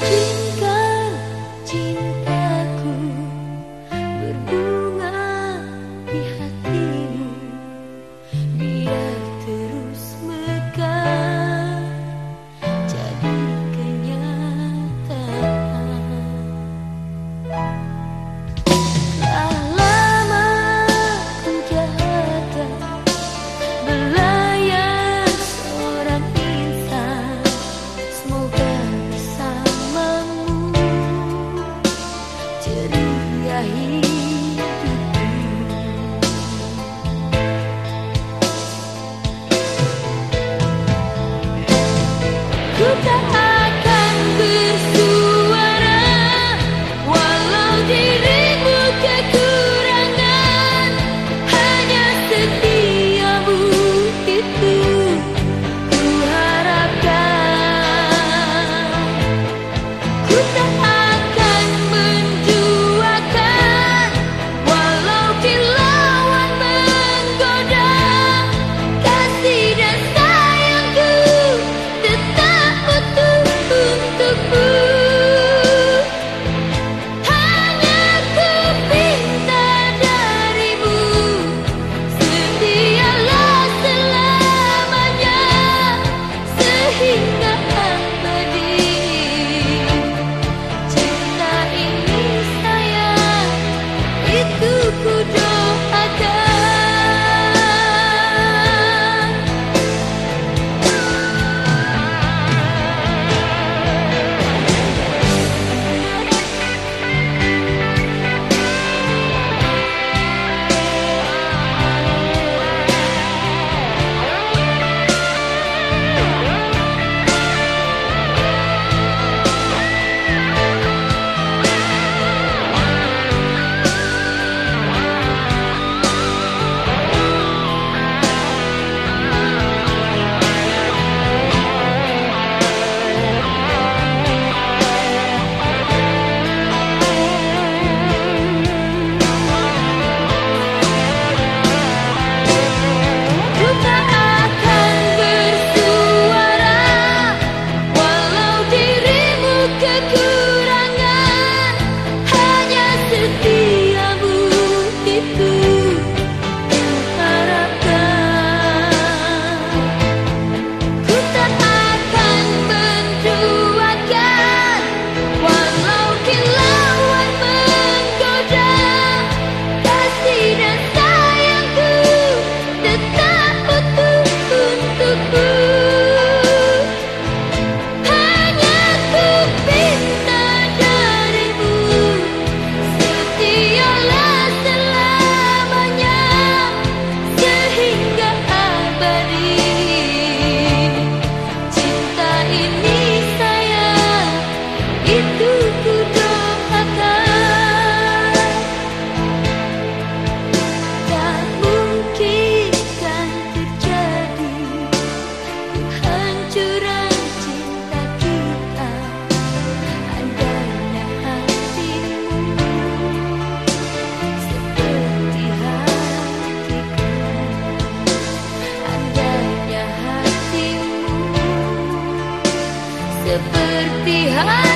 you. 咱们